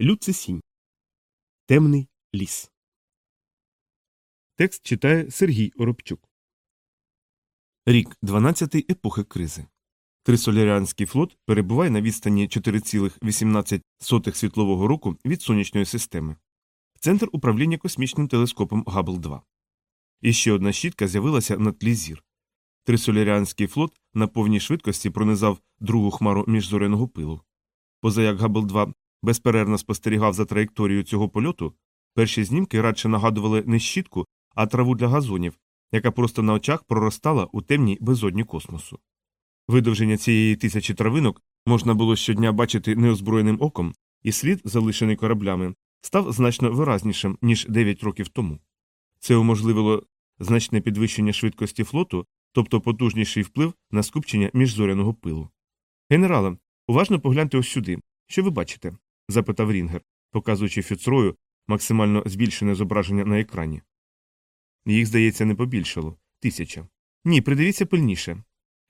Лю Цисінь. Темний ліс. Текст читає Сергій Оробчук. Рік 12 епохи кризи. Трисоляріанський флот перебуває на відстані 4,18 світлового року від сонячної системи. Центр управління космічним телескопом Габл 2. І ще одна щітка з'явилася на тлі зір. Трисоляріанський флот на повній швидкості пронизав другу хмару міжзоряного пилу. Поза як Габл 2 безперервно спостерігав за траєкторією цього польоту, перші знімки радше нагадували не щітку, а траву для газонів, яка просто на очах проростала у темній безодні космосу. Видовження цієї тисячі травинок можна було щодня бачити неозброєним оком, і слід, залишений кораблями, став значно виразнішим, ніж 9 років тому. Це уможливило значне підвищення швидкості флоту, тобто потужніший вплив на скупчення міжзоряного пилу. Генерале, уважно погляньте ось сюди. Що ви бачите? Запитав Рінгер, показуючи Фіцрою максимально збільшене зображення на екрані. Їх, здається, не побільшало тисяча. Ні, придивіться пильніше.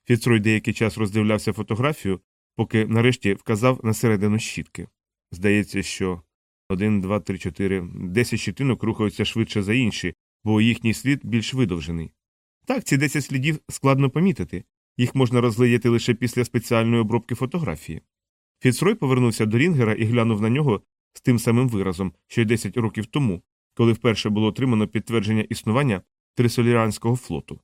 Фіцрой деякий час роздивлявся фотографію, поки нарешті вказав на середину щітки. Здається, що один, два, три, чотири, десять щитинок рухаються швидше за інші, бо їхній слід більш видовжений. Так, ці десять слідів складно помітити, їх можна розглядіти лише після спеціальної обробки фотографії. Фіцрой повернувся до Рінгера і глянув на нього з тим самим виразом, що й 10 років тому, коли вперше було отримано підтвердження існування трисоліранського флоту.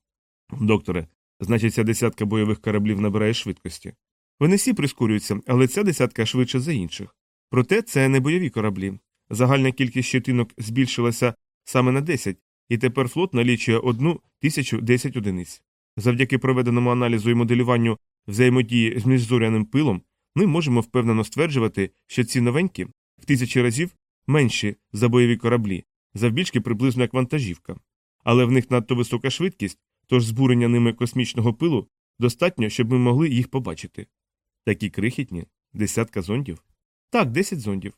Докторе, значить, ця десятка бойових кораблів набирає швидкості. Вони всі прискорюються, але ця десятка швидше за інших. Проте це не бойові кораблі. Загальна кількість щитинок збільшилася саме на 10, і тепер флот налічує одну тисячу десять одиниць. Завдяки проведеному аналізу і моделюванню взаємодії з міжзоряним пилом ми можемо впевнено стверджувати, що ці новенькі в тисячі разів менші за бойові кораблі, завбільшки приблизно як вантажівка. Але в них надто висока швидкість, тож збурення ними космічного пилу достатньо, щоб ми могли їх побачити. Такі крихітні десятка зондів. Так, десять зондів.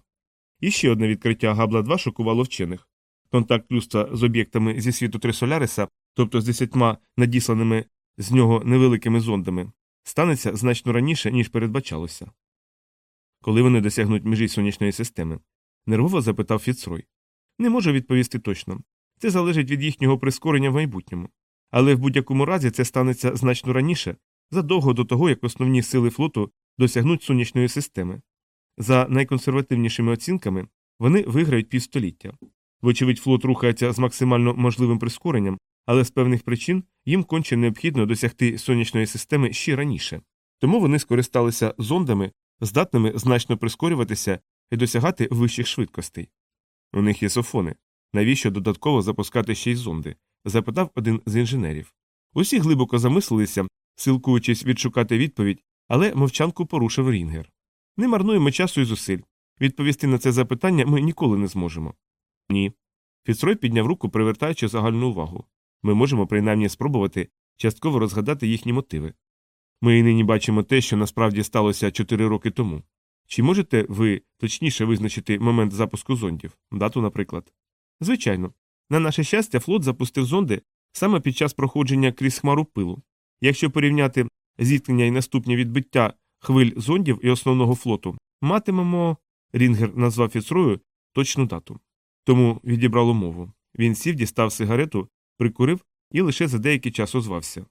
І ще одне відкриття Габла 2 шокувало вчених. Контакт людства з об'єктами зі світу Трисоляриса, тобто з десятьма надісланими з нього невеликими зондами, станеться значно раніше, ніж передбачалося. Коли вони досягнуть межі сонячної системи, нервово запитав Фіцрой. Не можу відповісти точно. Це залежить від їхнього прискорення в майбутньому. Але в будь-якому разі це станеться значно раніше, задовго до того, як основні сили флоту досягнуть сонячної системи. За найконсервативнішими оцінками, вони виграють півстоліття. Вочевидь, флот рухається з максимально можливим прискоренням, але з певних причин їм конче необхідно досягти сонячної системи ще раніше. Тому вони скористалися зондами, здатними значно прискорюватися і досягати вищих швидкостей. У них є софони. Навіщо додатково запускати ще й зонди? запитав один з інженерів. Усі глибоко замислилися, силкуючись відшукати відповідь, але мовчанку порушив Рінгер. Не марнуємо часу і зусиль. Відповісти на це запитання ми ніколи не зможемо. Ні. Фіцрой підняв руку, привертаючи загальну увагу. Ми можемо принаймні спробувати частково розгадати їхні мотиви. Ми і нині бачимо те, що насправді сталося чотири роки тому. Чи можете ви точніше визначити момент запуску зондів, дату, наприклад? Звичайно, на наше щастя, флот запустив зонди саме під час проходження крізь хмару пилу. Якщо порівняти зіткнення і наступні відбиття хвиль зондів і основного флоту, матимемо. Рінгер назвав Фіцрою точну дату. Тому відібрало мову. Він сів, дістав сигарету, прикурив і лише за деякий час озвався.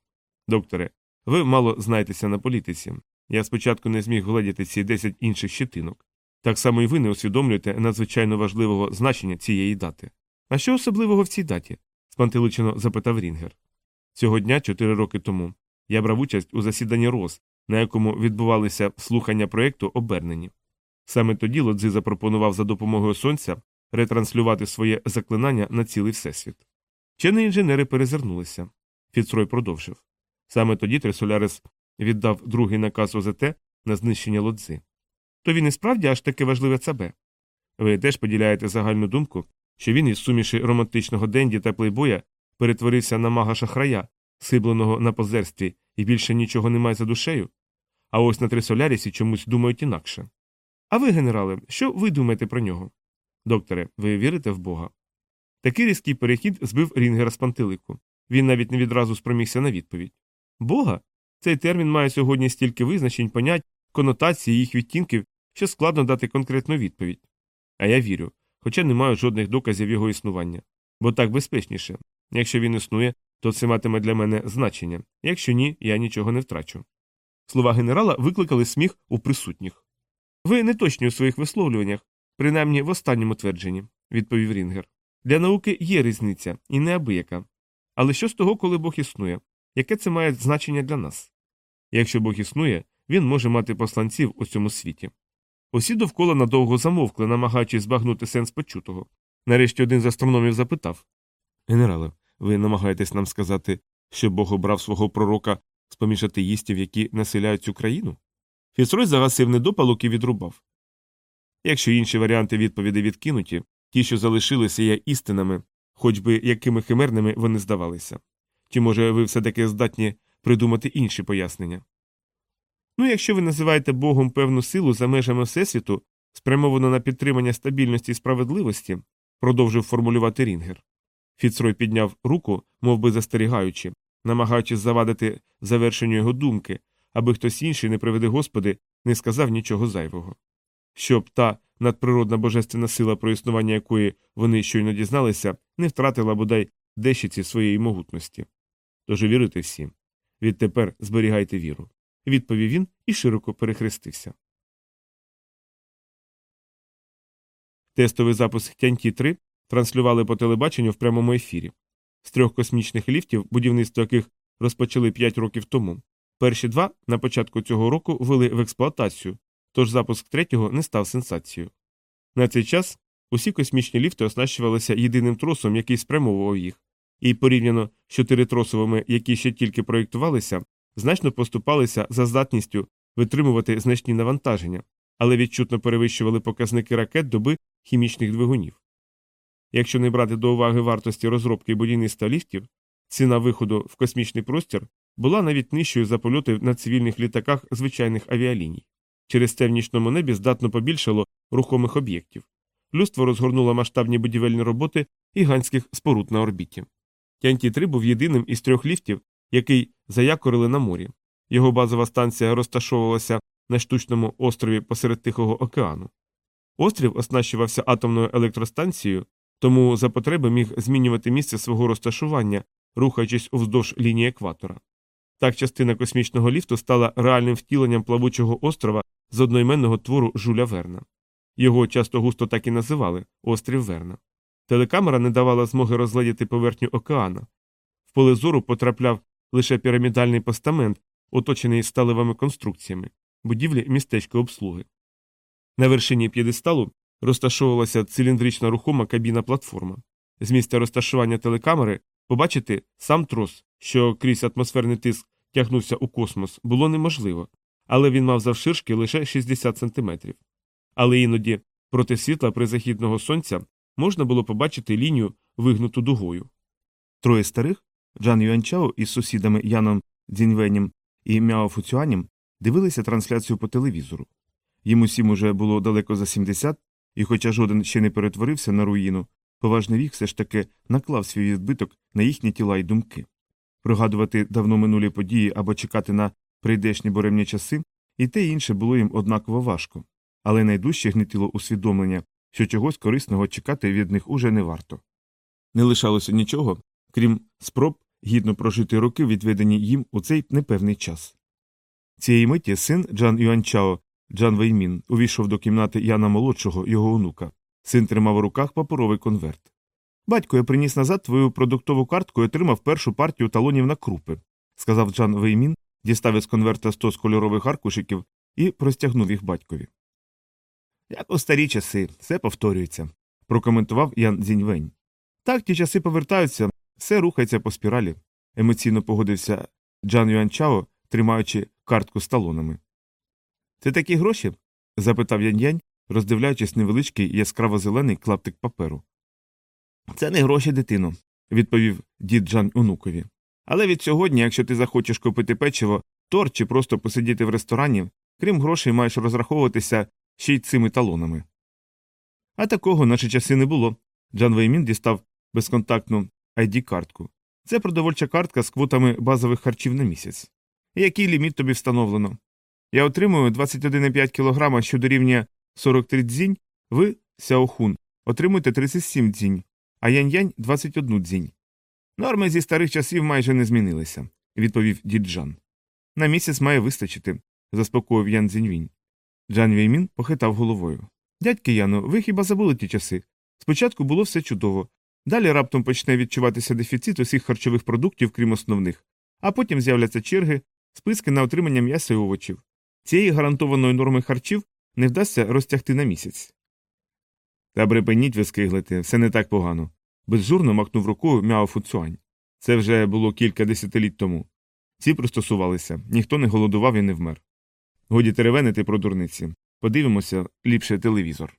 Докторе, ви мало знаєтеся на політиці. Я спочатку не зміг гледіти ці 10 інших щитинок. Так само і ви не усвідомлюєте надзвичайно важливого значення цієї дати. А що особливого в цій даті? спантеличено запитав Рінгер. Цього дня, чотири роки тому, я брав участь у засіданні РОС, на якому відбувалися слухання проєкту обернені. Саме тоді Лодзи запропонував за допомогою сонця ретранслювати своє заклинання на цілий всесвіт. Вчені інженери перезирнулися. Фіцрой продовжив. Саме тоді Трисолярис віддав другий наказ ОЗТ на знищення лодзи. То він і справді аж таке важливе ЦБ. Ви теж поділяєте загальну думку, що він із суміші романтичного денді та плейбоя перетворився на мага шахрая, сибленого на позерстві, і більше нічого немає за душею. А ось на Трисолярісі чомусь думають інакше. А ви, генерале, що ви думаєте про нього? Докторе, ви вірите в Бога? Такий різкий перехід збив Рінгера з пантелику. Він навіть не відразу спромігся на відповідь. Бога? Цей термін має сьогодні стільки визначень, понять, конотацій їх відтінків, що складно дати конкретну відповідь. А я вірю, хоча не маю жодних доказів його існування. Бо так безпечніше. Якщо він існує, то це матиме для мене значення, якщо ні, я нічого не втрачу. Слова генерала викликали сміх у присутніх. Ви не точні у своїх висловлюваннях, принаймні в останньому твердженні, відповів Рінгер. Для науки є різниця, і неабияка. Але що з того, коли Бог існує? Яке це має значення для нас? Якщо Бог існує, він може мати посланців у цьому світі. Усі довкола надовго замовкли, намагаючись збагнути сенс почутого. Нарешті один з астрономів запитав Генерале, ви намагаєтесь нам сказати, що Бог обрав свого пророка з поміж атеїстів, які населяють цю країну? Фіцрой загасив недопалок і відрубав. Якщо інші варіанти відповіді відкинуті, ті, що залишилися, є істинами, хоч би якими химерними вони здавалися. Чи, може, ви все таки здатні придумати інші пояснення? Ну, якщо ви називаєте Богом певну силу за межами Всесвіту, спрямовану на підтримання стабільності і справедливості, продовжив формулювати Рінгер. Фіцрой підняв руку, мов би застерігаючи, намагаючись завадити завершенню його думки, аби хтось інший, не приведи Господи, не сказав нічого зайвого. Щоб та надприродна божественна сила, про існування якої вони щойно дізналися, не втратила бодай дещиці своєї могутності. Тож вірити всі. Відтепер зберігайте віру. Відповів він і широко перехрестився. Тестовий запуск Тяньті 3 транслювали по телебаченню в прямому ефірі. З трьох космічних ліфтів, будівництво яких розпочали 5 років тому. Перші два на початку цього року ввели в експлуатацію, тож запуск третього не став сенсацією. На цей час усі космічні ліфти оснащувалися єдиним тросом, який спрямовував їх, і порівняно з чотиритросовими, які ще тільки проєктувалися, значно поступалися за здатністю витримувати значні навантаження, але відчутно перевищували показники ракет доби хімічних двигунів. Якщо не брати до уваги вартості розробки будівництва ліфтів, ціна виходу в космічний простір була навіть нижчою за польоти на цивільних літаках звичайних авіаліній. Через це в нічному небі здатно побільшало рухомих об'єктів. Людство розгорнуло масштабні будівельні роботи гігантських споруд на орбіті. Тянті 3 був єдиним із трьох ліфтів, який заякорили на морі. Його базова станція розташовувалася на штучному острові посеред Тихого океану. Острів оснащувався атомною електростанцією, тому за потреби міг змінювати місце свого розташування, рухаючись уздовж лінії екватора. Так частина космічного ліфту стала реальним втіленням плавучого острова з одноіменного твору Жуля Верна. Його часто густо так і називали острів Верна. Телекамера не давала змоги розглядіти поверхню океана. В поле зору потрапляв лише пірамідальний постамент, оточений сталевими конструкціями, будівлі містечка обслуги. На вершині п'єдесталу розташовувалася циліндрична рухома кабіна платформа. З місця розташування телекамери побачити сам трос, що крізь атмосферний тиск тягнувся у космос, було неможливо, але він мав завширшки лише 60 сантиметрів. Але іноді проти світла призахідного сонця можна було побачити лінію, вигнуту дугою. Троє старих Джан Юанчао із сусідами Яном Дзіньвенем і Мяо Фуцюанем дивилися трансляцію по телевізору. Їм усім уже було далеко за 70, і, хоча жоден ще не перетворився на руїну, поважний вік все ж таки наклав свій відбиток на їхні тіла й думки. Пригадувати давно минулі події або чекати на прийдешні буремні часи, і те інше було їм однаково важко, але найдужче гнетило усвідомлення, що чогось корисного чекати від них уже не варто. Не лишалося нічого, крім спроб гідно прожити роки, відведені їм у цей непевний час. Цієї миті син Джан Юанчао, Джан Веймін, увійшов до кімнати Яна молодшого, його онука. Син тримав у руках паперовий конверт. Батько, я приніс назад твою продуктову картку і отримав першу партію талонів на крупи, сказав Джан Веймін, дістав із конверта сто з кольорових аркушиків і простягнув їх батькові. Як у старі часи, все повторюється, прокоментував Ян Дзіньвень. Так ті часи повертаються, все рухається по спіралі, емоційно погодився Джан Юанчао, тримаючи картку з талонами. Це такі гроші? запитав Янь Янь, роздивляючись невеличкий яскраво зелений клаптик паперу. Це не гроші, дитино, відповів дід Джан онукові. Але від сьогодні, якщо ти захочеш купити печиво, торт чи просто посидіти в ресторані, крім грошей, маєш розраховуватися ще й цими талонами. А такого наші часи не було. Джан Веймін дістав безконтактну id картку Це продовольча картка з квотами базових харчів на місяць. Який ліміт тобі встановлено? Я отримую 21,5 кг, що дорівнює 43 дзінь в Сяохун, отримуєте 37 дзінь, а Янь-Янь – 21 дзінь. Норми зі старих часів майже не змінилися, відповів діджан. На місяць має вистачити, заспокоїв Ян Цзіньвінь. Джан Веймін похитав головою. Дядьки Яно, ви хіба забули ті часи? Спочатку було все чудово. Далі раптом почне відчуватися дефіцит усіх харчових продуктів, крім основних, а потім з'являться черги, списки на отримання м'яса і овочів. Цієї гарантованої норми харчів не вдасться розтягти на місяць. Та припиніть ви скиглити, все не так погано. Безжурно махнув рукою Мяо Фуцюань. Це вже було кілька десятиліть тому. Ці пристосувалися, ніхто не голодував і не вмер. Годі теревенити про дурниці. Подивимося ліпше телевізор.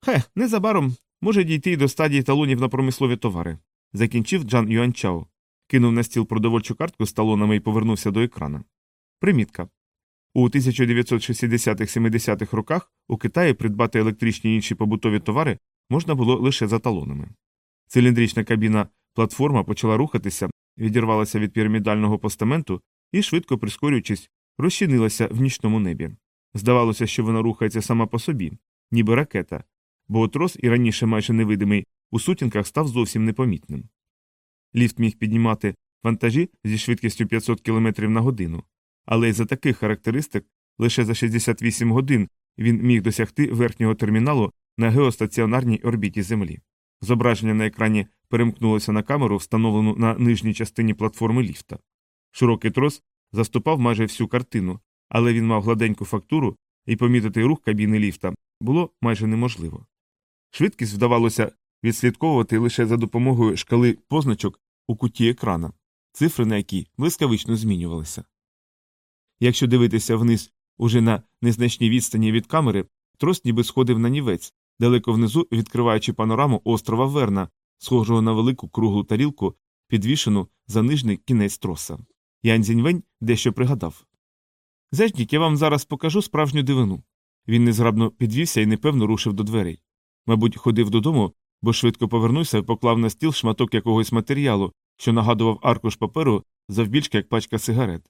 Хе, незабаром може дійти й до стадії талонів на промислові товари, закінчив Джан Юанчао, кинув на стіл продовольчу картку з талонами і повернувся до екрана. Примітка. У 1960-70-х роках у Китаї придбати електричні і інші побутові товари можна було лише за талонами. Циліндрична кабіна платформа почала рухатися, відірвалася від пірамідального постаменту і, швидко прискорюючись, розчинилася в нічному небі. Здавалося, що вона рухається сама по собі, ніби ракета, бо трос, і раніше майже невидимий, у сутінках став зовсім непомітним. Ліфт міг піднімати вантажі зі швидкістю 500 км на годину, але й за таких характеристик лише за 68 годин він міг досягти верхнього терміналу на геостаціонарній орбіті Землі. Зображення на екрані перемкнулося на камеру, встановлену на нижній частині платформи ліфта. Широкий трос заступав майже всю картину, але він мав гладеньку фактуру, і помітити рух кабіни ліфта було майже неможливо. Швидкість вдавалося відслідковувати лише за допомогою шкали позначок у куті екрана, цифри на якій блискавично змінювалися. Якщо дивитися вниз уже на незначній відстані від камери, трос ніби сходив на нівець, далеко внизу відкриваючи панораму острова Верна, схожого на велику круглу тарілку, підвішену за нижній кінець троса. Ян Зіньвень дещо пригадав. Зеждік, я вам зараз покажу справжню дивину. Він незграбно підвівся і непевно рушив до дверей. Мабуть, ходив додому, бо швидко повернувся і поклав на стіл шматок якогось матеріалу, що нагадував аркуш паперу завбільшки, як пачка сигарет.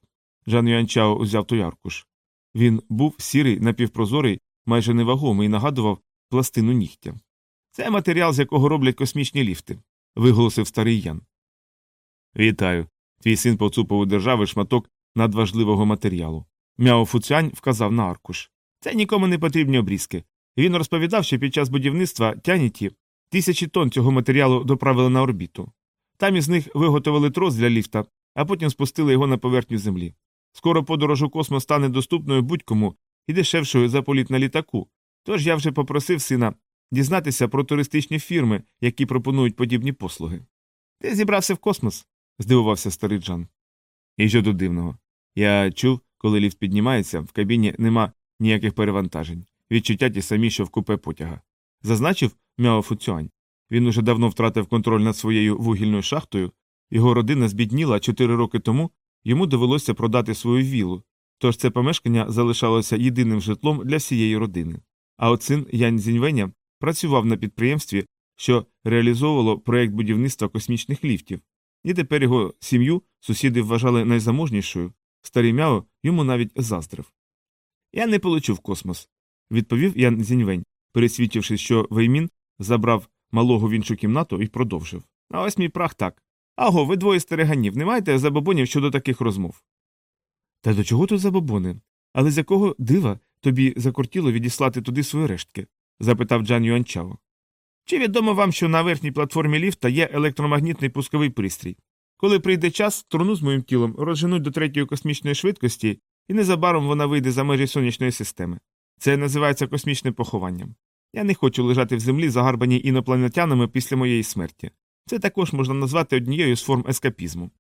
Жан Юанчао узяв той аркуш. Він був сірий, напівпрозорий, майже невагомий і нагадував пластину нігтя. Це матеріал, з якого роблять космічні ліфти, виголосив старий Ян. Вітаю. Твій син поцупив у держави шматок надважливого матеріалу. Мяо Фуцянь вказав на аркуш. Це нікому не потрібні обрізки. Він розповідав, що під час будівництва тяніті тисячі тонн цього матеріалу доправили на орбіту. Там із них виготовили трос для ліфта, а потім спустили його на поверхню землі. Скоро подорож у космос стане доступною будь-кому і дешевшою за політ на літаку. Тож я вже попросив сина дізнатися про туристичні фірми, які пропонують подібні послуги. Ти зібрався в космос? здивувався старий Джан. І що тут дивного? Я чув, коли ліфт піднімається, в кабіні нема ніяких перевантажень. Відчуття ті самі, що в купе потяга. Зазначив Мяо Фуцюань. Він уже давно втратив контроль над своєю вугільною шахтою, його родина збідніла чотири роки тому, йому довелося продати свою вілу, тож це помешкання залишалося єдиним житлом для всієї родини. А от син Янь Зіньвеня працював на підприємстві, що реалізовувало проєкт будівництва космічних ліфтів, і тепер його сім'ю сусіди вважали найзаможнішою, старий Мяо йому навіть заздрив. Я не полечу в космос, відповів Ян Зіньвень, пересвідчивши, що Веймін забрав малого в іншу кімнату і продовжив. А ось мій прах так. Аго, ви двоє стереганів, не маєте забобонів щодо таких розмов. Та до чого тут забобони? Але з якого дива тобі закортіло відіслати туди свої рештки? запитав Джан Юанчао. Чи відомо вам, що на верхній платформі ліфта є електромагнітний пусковий пристрій? Коли прийде час, труну з моїм тілом розженуть до третьої космічної швидкості, і незабаром вона вийде за межі сонячної системи. Це називається космічним похованням. Я не хочу лежати в землі, загарбаній інопланетянами після моєї смерті. Це також можна назвати однією з форм ескапізму.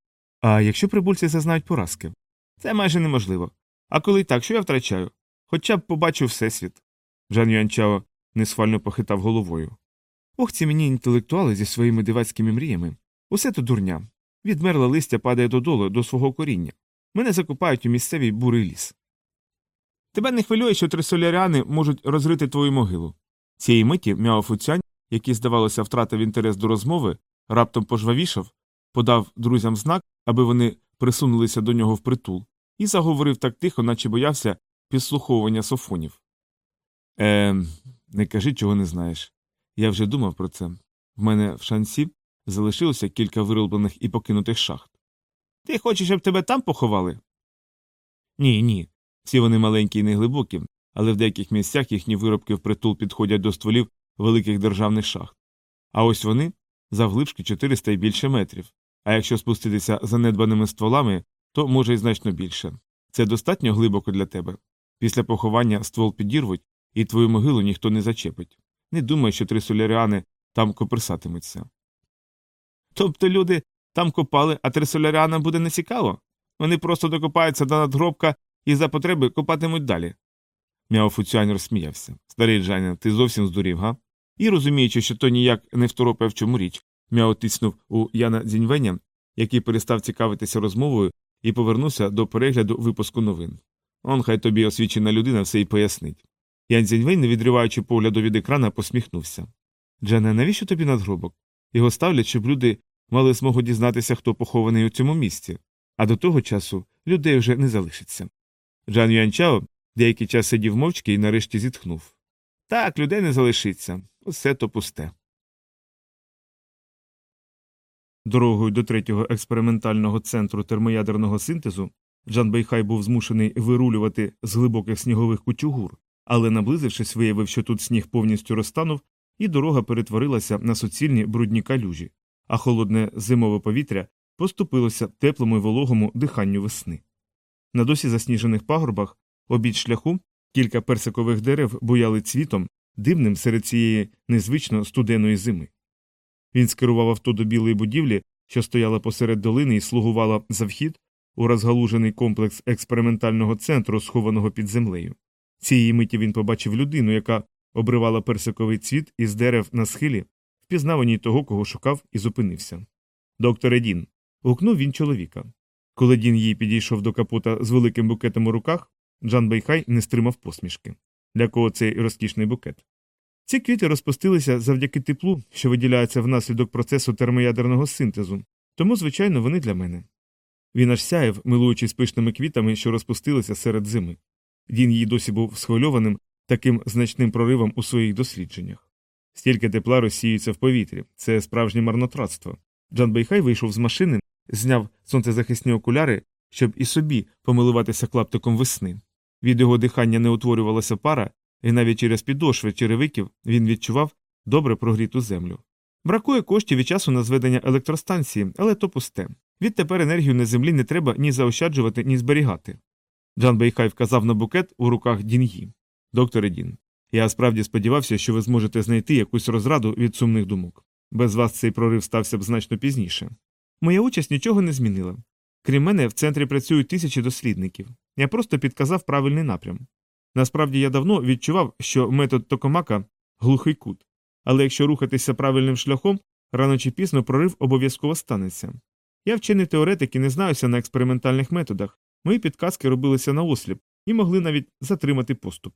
А якщо прибульці зазнають поразки? Це майже неможливо. А коли так, що я втрачаю? Хоча б побачу Всесвіт. Жан Юанчао несхвально похитав головою. Ох, ці мені інтелектуали зі своїми дивацькими мріями. Усе то дурня. Відмерле листя падає додолу до свого коріння. Мене закопають у місцевій бурий ліс. Тебе не хвилює, що трисоляряни можуть розрити твою могилу. Цієї миті Мяо Фуцянь, який, здавалося, втратив інтерес до розмови, раптом пожвавішав, подав друзям знак, аби вони присунулися до нього впритул, і заговорив так тихо, наче боявся підслуховування софонів. Е, Не кажи, чого не знаєш. Я вже думав про це. В мене в шансі залишилося кілька вироблених і покинутих шахт. Ти хочеш, щоб тебе там поховали? Ні, ні. Всі вони маленькі і неглибокі, але в деяких місцях їхні виробки впритул підходять до стволів великих державних шахт. А ось вони завглибшки 400 і більше метрів. А якщо спуститися занедбаними стволами, то може й значно більше. Це достатньо глибоко для тебе. Після поховання ствол підірвуть, і твою могилу ніхто не зачепить. Не думай, що три соляріани там коперсатимуться. Тобто люди там копали, а три соляріана буде нецікаво? Вони просто докопаються до надгробка і за потреби копатимуть далі. Мяо Фуцюань розсміявся. Старий Джаня, ти зовсім здурів, га? І розуміючи, що то ніяк не второпає в чому річ, Мяо тиснув у Яна Дзіньвеня, який перестав цікавитися розмовою і повернувся до перегляду випуску новин. Он хай тобі освічена людина все й пояснить. Ян Дзіньвень, не відриваючи погляду від екрана, посміхнувся. Джане, навіщо тобі надгробок? Його ставлять, щоб люди мали змогу дізнатися, хто похований у цьому місці, а до того часу людей вже не залишиться. Джан Юанчао деякий час сидів мовчки і нарешті зітхнув. Так, людей не залишиться, усе то пусте. Дорогою до третього експериментального центру термоядерного синтезу Джан Бейхай був змушений вирулювати з глибоких снігових кучугур, але, наблизившись, виявив, що тут сніг повністю розтанув, і дорога перетворилася на суцільні брудні калюжі, а холодне зимове повітря поступилося теплому й вологому диханню весни. На досі засніжених пагорбах, обід шляху, кілька персикових дерев буяли цвітом, дивним серед цієї незвично студеної зими. Він скерував авто до білої будівлі, що стояла посеред долини і слугувала за вхід у розгалужений комплекс експериментального центру, схованого під землею. Цієї миті він побачив людину, яка обривала персиковий цвіт із дерев на схилі, впізнаваній того, кого шукав, і зупинився. Доктор Едін. гукнув він чоловіка. Коли Дін їй підійшов до капота з великим букетом у руках, Джан Бейхай не стримав посмішки. Для кого цей розкішний букет? Ці квіти розпустилися завдяки теплу, що виділяється внаслідок процесу термоядерного синтезу, тому, звичайно, вони для мене. Він аж сяяв, милуючись пишними квітами, що розпустилися серед зими. Дін їй досі був схвильованим таким значним проривом у своїх дослідженнях. Стільки тепла розсіюється в повітрі, це справжнє марнотратство. Джан Бейхай вийшов з машини, зняв сонцезахисні окуляри, щоб і собі помилуватися клаптиком весни. Від його дихання не утворювалася пара, і навіть через підошви черевиків він відчував добре прогріту землю. Бракує коштів і часу на зведення електростанції, але то пусте. Відтепер енергію на землі не треба ні заощаджувати, ні зберігати. Джан Бейхай вказав на букет у руках Дін'ї. Докторе Дін, я справді сподівався, що ви зможете знайти якусь розраду від сумних думок. Без вас цей прорив стався б значно пізніше. Моя участь нічого не змінила. Крім мене, в центрі працюють тисячі дослідників. Я просто підказав правильний напрям. Насправді я давно відчував, що метод Токомака глухий кут, але якщо рухатися правильним шляхом, рано чи пізно прорив обов'язково станеться. Я вчений теоретик і не знаюся на експериментальних методах, мої підказки робилися на осліп і могли навіть затримати поступ.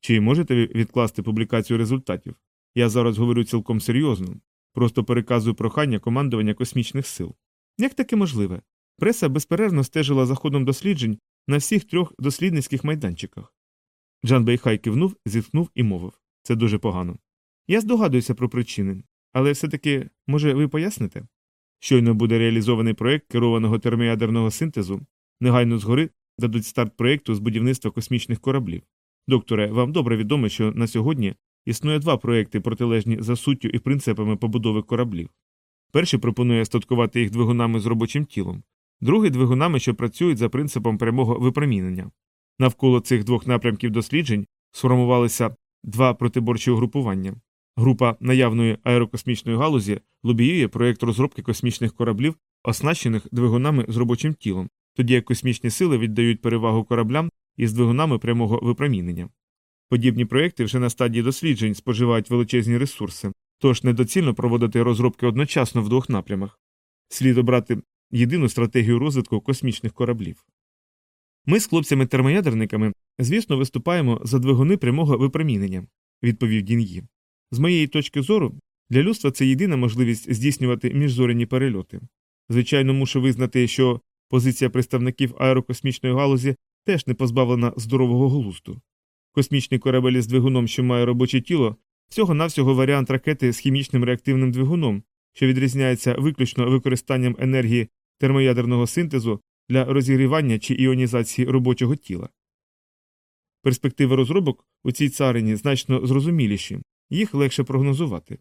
Чи можете відкласти публікацію результатів? Я зараз говорю цілком серйозно, просто переказую прохання командування космічних сил. Як таке можливе? Преса безперервно стежила за ходом досліджень на всіх трьох дослідницьких майданчиках. Джан Бейхай кивнув, зітхнув і мовив це дуже погано. Я здогадуюся про причини, але все таки, може, ви поясните? Щойно буде реалізований проект керованого термоядерного синтезу, негайно згори дадуть старт проєкту з будівництва космічних кораблів. Докторе, вам добре відомо, що на сьогодні існує два проекти, протилежні за суттю і принципами побудови кораблів. Перший пропонує статкувати їх двигунами з робочим тілом, другий двигунами, що працюють за принципом прямого випромінення. Навколо цих двох напрямків досліджень сформувалися два протиборчі угрупування. Група наявної аерокосмічної галузі лобіює проєкт розробки космічних кораблів, оснащених двигунами з робочим тілом, тоді як космічні сили віддають перевагу кораблям із двигунами прямого випромінення. Подібні проєкти вже на стадії досліджень споживають величезні ресурси, тож недоцільно проводити розробки одночасно в двох напрямах. Слід обрати єдину стратегію розвитку космічних кораблів. Ми з хлопцями-термоядерниками, звісно, виступаємо за двигуни прямого випромінення, відповів Дін'ї. З моєї точки зору, для людства це єдина можливість здійснювати міжзоряні перельоти. Звичайно, мушу визнати, що позиція представників аерокосмічної галузі теж не позбавлена здорового глузду. Космічний корабель із двигуном, що має робоче тіло, всього навсього варіант ракети з хімічним реактивним двигуном, що відрізняється виключно використанням енергії термоядерного синтезу для розігрівання чи іонізації робочого тіла. Перспективи розробок у цій царині значно зрозуміліші, їх легше прогнозувати.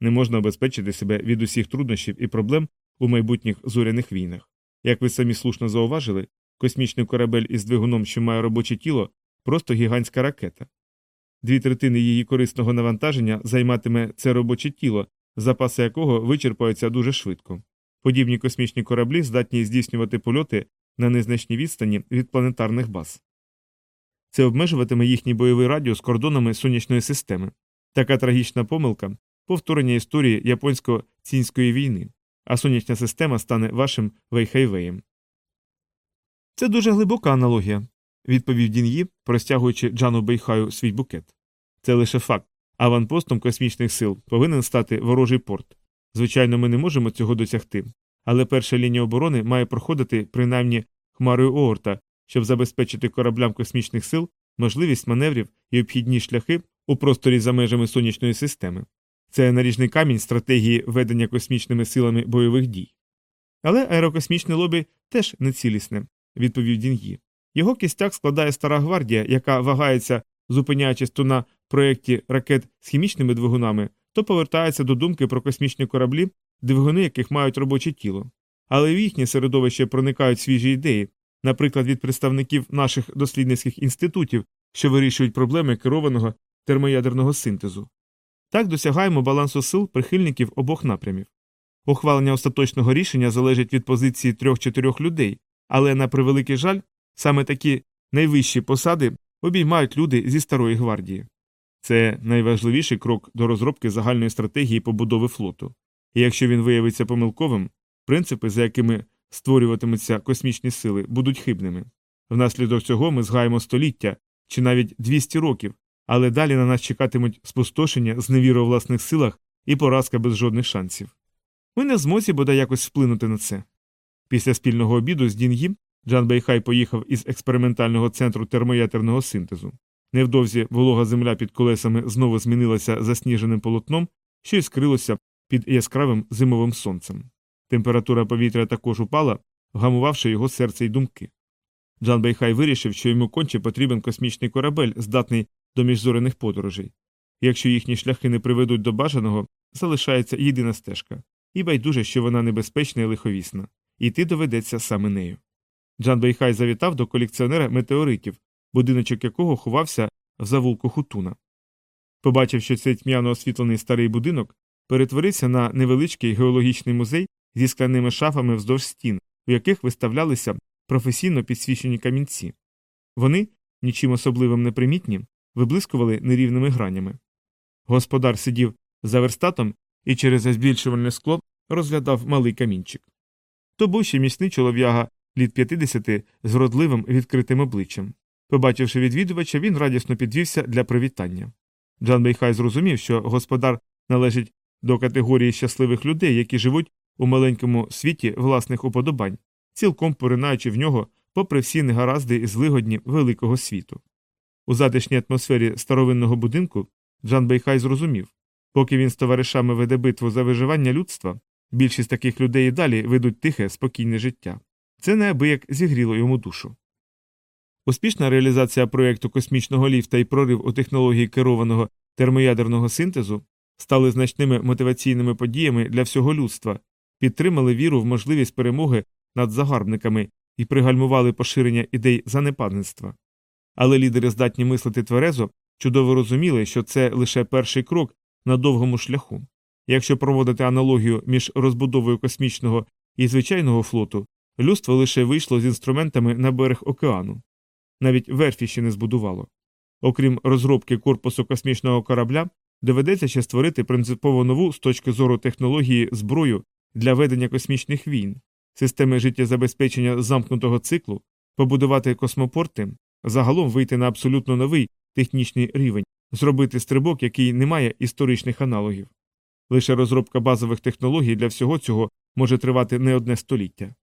Не можна обезпечити себе від усіх труднощів і проблем у майбутніх зоряних війнах. Як ви самі слушно зауважили, космічний корабель із двигуном, що має робоче тіло, просто гігантська ракета. Дві третини її корисного навантаження займатиме це робоче тіло, запаси якого вичерпаються дуже швидко. Подібні космічні кораблі здатні здійснювати польоти на незначній відстані від планетарних баз. Це обмежуватиме їхній бойовий радіус кордонами сонячної системи. Така трагічна помилка повторення історії японсько-цінської війни, а сонячна система стане вашим вейхайвеєм. Це дуже глибока аналогія, відповів Дін'ї, простягуючи Джану Бейхаю свій букет. Це лише факт. Аванпостом космічних сил повинен стати ворожий порт. Звичайно, ми не можемо цього досягти, але перша лінія оборони має проходити принаймні хмарою Оорта, щоб забезпечити кораблям космічних сил можливість маневрів і обхідні шляхи у просторі за межами сонячної системи. Це наріжний камінь стратегії ведення космічними силами бойових дій. Але аерокосмічне лобі теж нецілісне, відповів Дін'ї. Його кістяк складає стара гвардія, яка вагається, зупиняючись то на проєкті ракет з хімічними двигунами, то повертається до думки про космічні кораблі, двигуни яких мають робоче тіло. Але в їхнє середовище проникають свіжі ідеї, наприклад, від представників наших дослідницьких інститутів, що вирішують проблеми керованого термоядерного синтезу. Так досягаємо балансу сил прихильників обох напрямів. Ухвалення остаточного рішення залежить від позиції трьох-чотирьох людей, але, на превеликий жаль, саме такі найвищі посади обіймають люди зі старої гвардії. Це найважливіший крок до розробки загальної стратегії побудови флоту. І якщо він виявиться помилковим, принципи, за якими створюватимуться космічні сили, будуть хибними. Внаслідок цього ми згаємо століття чи навіть 200 років, але далі на нас чекатимуть спустошення, зневіра у власних силах і поразка без жодних шансів. Ми не змозі бодай якось вплинути на це. Після спільного обіду з Дінгі Джан Бейхай поїхав із експериментального центру термоядерного синтезу. Невдовзі волога земля під колесами знову змінилася засніженим полотном, що й скрилося під яскравим зимовим сонцем. Температура повітря також упала, вгамувавши його серце й думки. Джан Бейхай вирішив, що йому конче потрібен космічний корабель, здатний до міжзоряних подорожей. Якщо їхні шляхи не приведуть до бажаного, залишається єдина стежка, і байдуже, що вона небезпечна і лиховісна, йти доведеться саме нею. Джан Бейхай завітав до колекціонера метеоритів, будиночок якого ховався в завулку хутуна. Побачив, що цей тьмяно освітлений старий будинок перетворився на невеличкий геологічний музей зі скляними шафами вздовж стін, у яких виставлялися професійно підсвічені камінці. Вони, нічим особливим не примітні, виблискували нерівними гранями. Господар сидів за верстатом і через збільшувальне скло розглядав малий камінчик. То був ще міцний чолов'яга літ 50 з вродливим відкритим обличчям. Побачивши відвідувача, він радісно підвівся для привітання. Джан Бейхай зрозумів, що господар належить до категорії щасливих людей, які живуть у маленькому світі власних уподобань, цілком поринаючи в нього попри всі негаразди і злигодні великого світу. У затишній атмосфері старовинного будинку Джан Бейхай зрозумів поки він з товаришами веде битву за виживання людства, більшість таких людей і далі ведуть тихе, спокійне життя. Це неабияк зігріло йому душу. Успішна реалізація проєкту космічного ліфта і прорив у технології керованого термоядерного синтезу стали значними мотиваційними подіями для всього людства, підтримали віру в можливість перемоги над загарбниками і пригальмували поширення ідей занепадництва. Але лідери здатні мислити тверезо, чудово розуміли, що це лише перший крок на довгому шляху. Якщо проводити аналогію між розбудовою космічного і звичайного флоту, людство лише вийшло з інструментами на берег океану. Навіть верфі ще не збудувало. Окрім розробки корпусу космічного корабля, доведеться ще створити принципово нову з точки зору технології зброю для ведення космічних війн, системи життєзабезпечення замкнутого циклу, побудувати космопорти, загалом вийти на абсолютно новий технічний рівень, зробити стрибок, який не має історичних аналогів. Лише розробка базових технологій для всього цього може тривати не одне століття.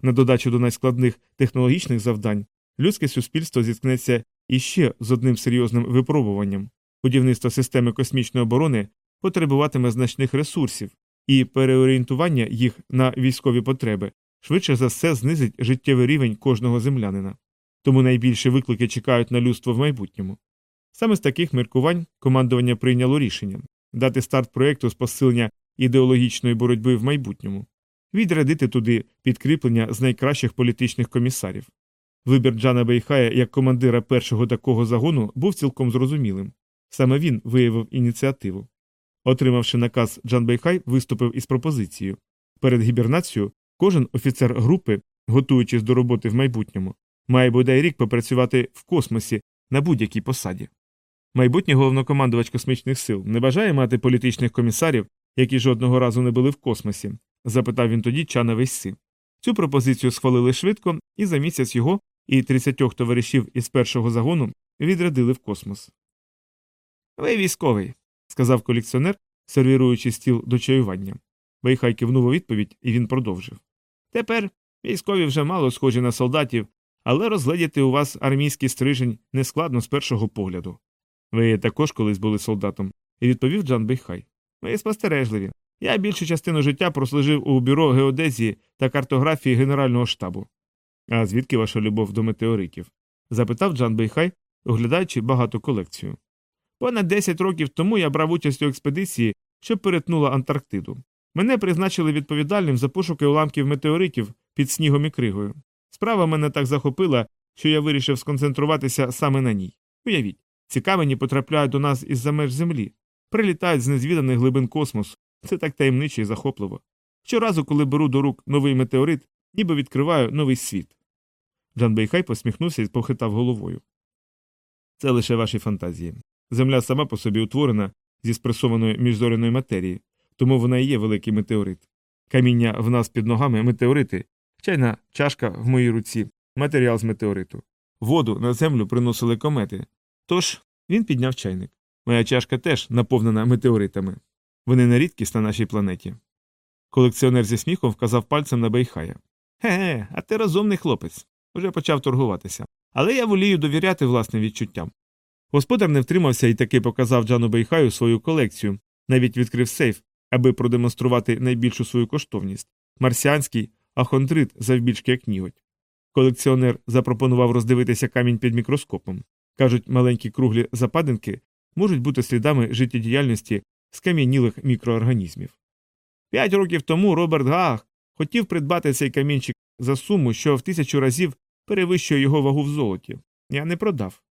На додачу до найскладних технологічних завдань людське суспільство зіткнеться І ще з одним серйозним випробуванням будівництво системи космічної оборони потребуватиме значних ресурсів, і переорієнтування їх на військові потреби швидше за все знизить життєвий рівень кожного землянина. Тому найбільші виклики чекають на людство в майбутньому. Саме з таких міркувань командування прийняло рішення дати старт проєкту з посилення ідеологічної боротьби в майбутньому, відрядити туди підкріплення з найкращих політичних комісарів. Вибір Джана Бейхая як командира першого такого загону був цілком зрозумілим. Саме він виявив ініціативу. Отримавши наказ, Джан Бейхай виступив із пропозицією. Перед гібернацією кожен офіцер групи, готуючись до роботи в майбутньому, має бодай рік попрацювати в космосі на будь-якій посаді. Майбутній головнокомандувач космічних сил не бажає мати політичних комісарів, які жодного разу не були в космосі? запитав він тоді Чана Вейси. Цю пропозицію схвалили швидко, і за місяць його і 30 товаришів із першого загону відрядили в космос. Ви військовий, сказав колекціонер, сервіруючи стіл до чаювання. Бейхай кивнув у відповідь, і він продовжив. Тепер військові вже мало схожі на солдатів, але розгледіти у вас армійський стрижень нескладно з першого погляду. Ви також колись були солдатом, і відповів Джан Бейхай. Ви спостережливі. Я більшу частину життя прослужив у бюро геодезії та картографії Генерального штабу. А звідки ваша любов до метеоритів? запитав Джан Бейхай, оглядаючи багату колекцію. Понад 10 років тому я брав участь у експедиції, що перетнула Антарктиду. Мене призначили відповідальним за пошуки уламків метеоритів під снігом і кригою. Справа мене так захопила, що я вирішив сконцентруватися саме на ній. Уявіть, ці камені потрапляють до нас із за меж землі, прилітають з незвіданих глибин космосу. Це так таємниче і захопливо. Щоразу, коли беру до рук новий метеорит, ніби відкриваю новий світ. Джан Бейхай посміхнувся і похитав головою. Це лише ваші фантазії. Земля сама по собі утворена зі спресованої міжзоряної матерії, тому вона і є великий метеорит. Каміння в нас під ногами метеорити, чайна чашка в моїй руці, матеріал з метеориту. Воду на землю приносили комети. Тож він підняв чайник. Моя чашка теж наповнена метеоритами. Вони не рідкість на нашій планеті. Колекціонер зі сміхом вказав пальцем на Бейхая. Ге, а ти розумний хлопець. Уже почав торгуватися. Але я волію довіряти власним відчуттям. Господар не втримався і таки показав Джану Бейхаю свою колекцію, навіть відкрив сейф, аби продемонструвати найбільшу свою коштовність марсіанський ахондрит завбільшки як ніготь. Колекціонер запропонував роздивитися камінь під мікроскопом. Кажуть, маленькі круглі западинки можуть бути слідами життєдіяльності скам'янілих мікроорганізмів. П'ять років тому Роберт Гаг хотів придбати цей камінчик за суму, що в тисячу разів перевищує його вагу в золоті. Я не продав.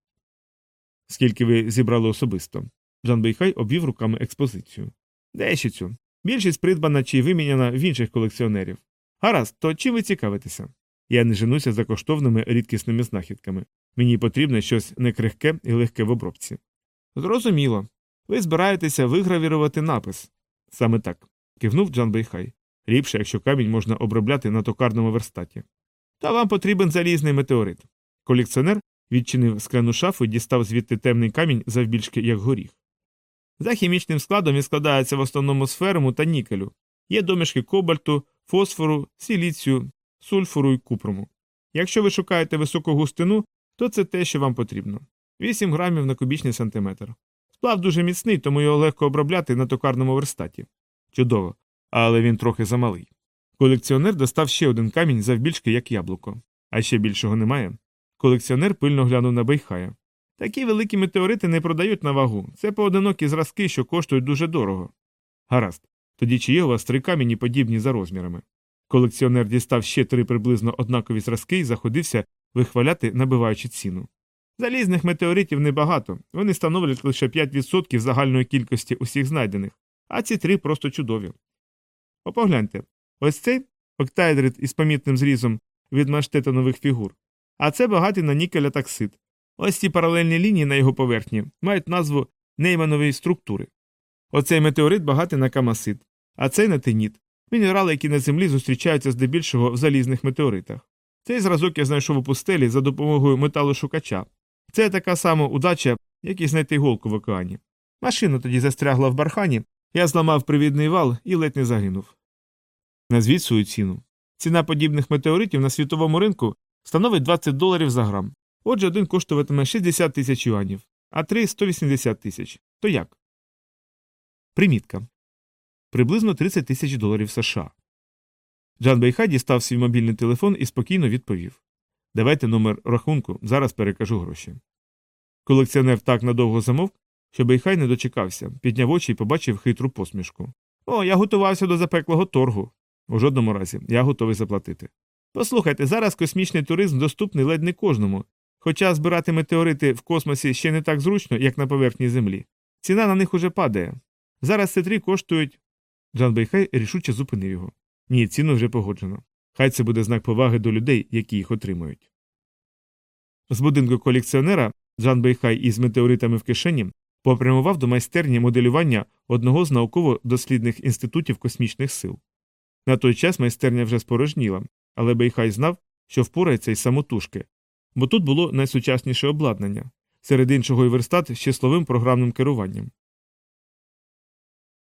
Скільки ви зібрали особисто? Жан Бейхай обвів руками експозицію. Дещицю. Більшість придбана чи виміняна в інших колекціонерів. Гаразд, то чим ви цікавитеся? Я не женуся за коштовними рідкісними знахідками. Мені потрібне щось некрихке і легке в обробці. Зрозуміло. Ви збираєтеся вигравірувати напис. Саме так. кивнув Джан Бейхай. Ліпше, якщо камінь можна обробляти на токарному верстаті. Та вам потрібен залізний метеорит. Колекціонер відчинив скляну шафу і дістав звідти темний камінь завбільшки, як горіх. За хімічним складом він складається в основному з ферму та нікелю. Є домішки кобальту, фосфору, сіліцію, сульфуру і купруму. Якщо ви шукаєте високу густину, то це те, що вам потрібно 8 грамів на кубічний сантиметр. Сплав дуже міцний, тому його легко обробляти на токарному верстаті. Чудово, але він трохи замалий. Колекціонер достав ще один камінь завбільшки, як яблуко, а ще більшого немає. Колекціонер пильно глянув на Бейхая. Такі великі метеорити не продають на вагу. Це поодинокі зразки, що коштують дуже дорого. Гаразд. Тоді чи є у вас три камені подібні за розмірами? Колекціонер дістав ще три приблизно однакові зразки і заходився вихваляти, набиваючи ціну. Залізних метеоритів небагато, вони становлять лише 5% загальної кількості усіх знайдених, а ці три просто чудові. О, погляньте, ось цей октайдрит із помітним зрізом від маштетонових фігур, а це багатий на нікеля таксид. Ось ці паралельні лінії на його поверхні мають назву нейманової структури. Оцей метеорит багатий на камасид, а цей на теніт, мінерали, які на землі зустрічаються здебільшого в залізних метеоритах. Цей зразок я знайшов у пустелі за допомогою металошукача. Це така сама удача, як і знайти голку в океані. Машина тоді застрягла в бархані, я зламав привідний вал і ледь не загинув. Назвіть свою ціну. Ціна подібних метеоритів на світовому ринку становить 20 доларів за грам. Отже, один коштуватиме 60 тисяч юанів, а три 180 тисяч. То як? Примітка. Приблизно 30 тисяч доларів США. Джан Бейхай дістав свій мобільний телефон і спокійно відповів Давайте номер рахунку, зараз перекажу гроші. Колекціонер так надовго замовк, що Бейхай не дочекався, підняв очі і побачив хитру посмішку. О, я готувався до запеклого торгу. У жодному разі, я готовий заплатити. Послухайте, зараз космічний туризм доступний ледь не кожному, хоча збирати метеорити в космосі ще не так зручно, як на поверхні Землі. Ціна на них уже падає. Зараз ці три коштують. Джан Бейхай рішуче зупинив його. Ні, ціну вже погоджено. Хай це буде знак поваги до людей, які їх отримують. З будинку колекціонера Джан Бейхай із метеоритами в кишені попрямував до майстерні моделювання одного з науково-дослідних інститутів космічних сил. На той час майстерня вже спорожніла, але Бейхай знав, що впорається й самотужки, бо тут було найсучасніше обладнання, серед іншого і верстат з числовим програмним керуванням.